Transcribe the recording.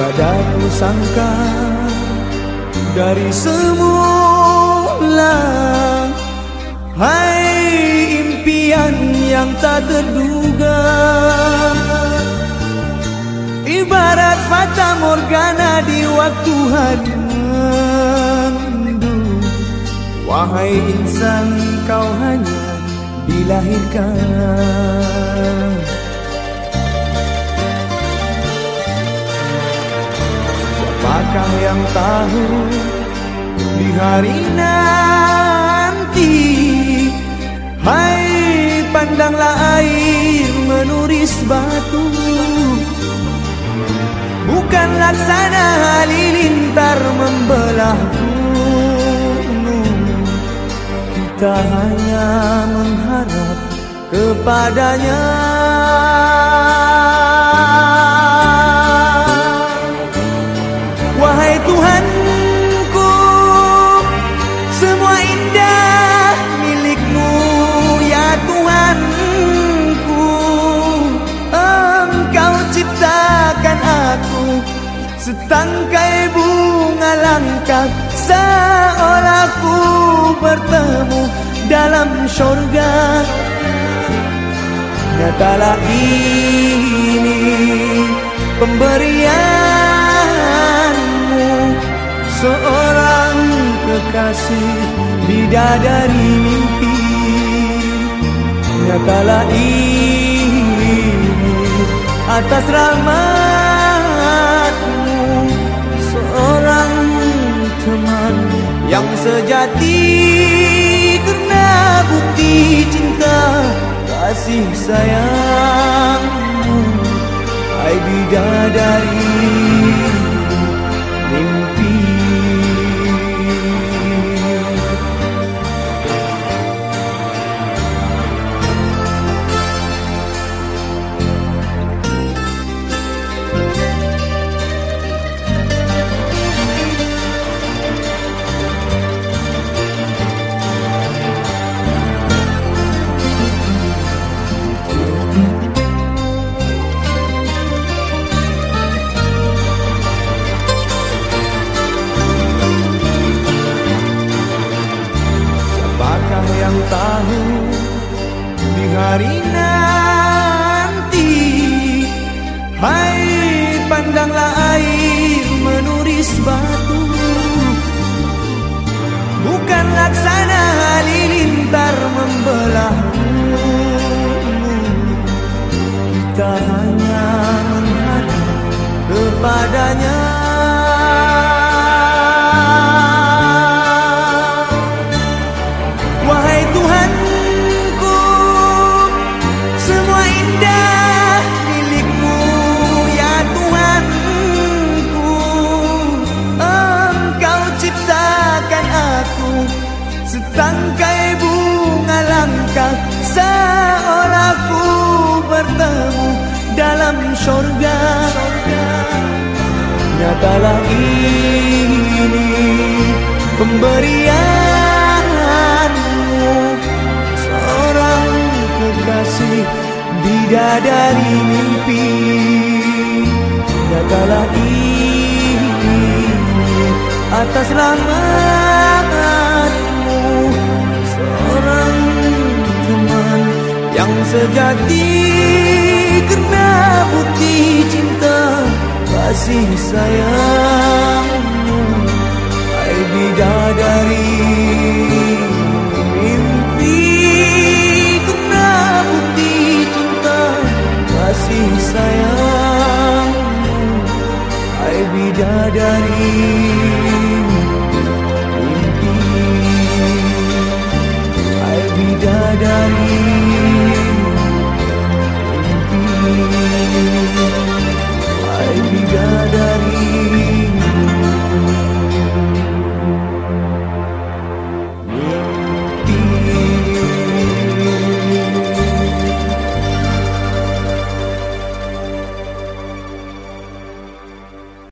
Tiada ku sangka dari semula Hai impian yang tak terduga. Ibarat fata morgana di waktu mendung Wahai insan kau hanya dilahirkan hari nanti. Hai pandanglah air menuris batu. Bukan laksana halilintar membelah gunung Kita hanya mengharap kepadanya Setangkai bunga langka Seolah ku bertemu dalam surga Nyatalah ini pemberianmu. Seorang kekasih bidadari mimpi. Nyatalah ini atas rahmatmu yang sejati Karena bukti cinta kasih sayangmu. Hai bidadari yang tahu di hari nanti Hai pandanglah air menuris batu. Bukan laksana halilintar membelah gunung Kita hanya menghadap kepadanya Nyatalah ini pemberianmu Seorang kekasih bidadari mimpi. Nyatalah ini atas rahmatmu Seorang teman yang sejati Karena bukti cinta kasih sayangmu Hai bidadari Mimpi kena bukti cinta Kasih sayangmu Hai bidadari Mimpi Hai bidadari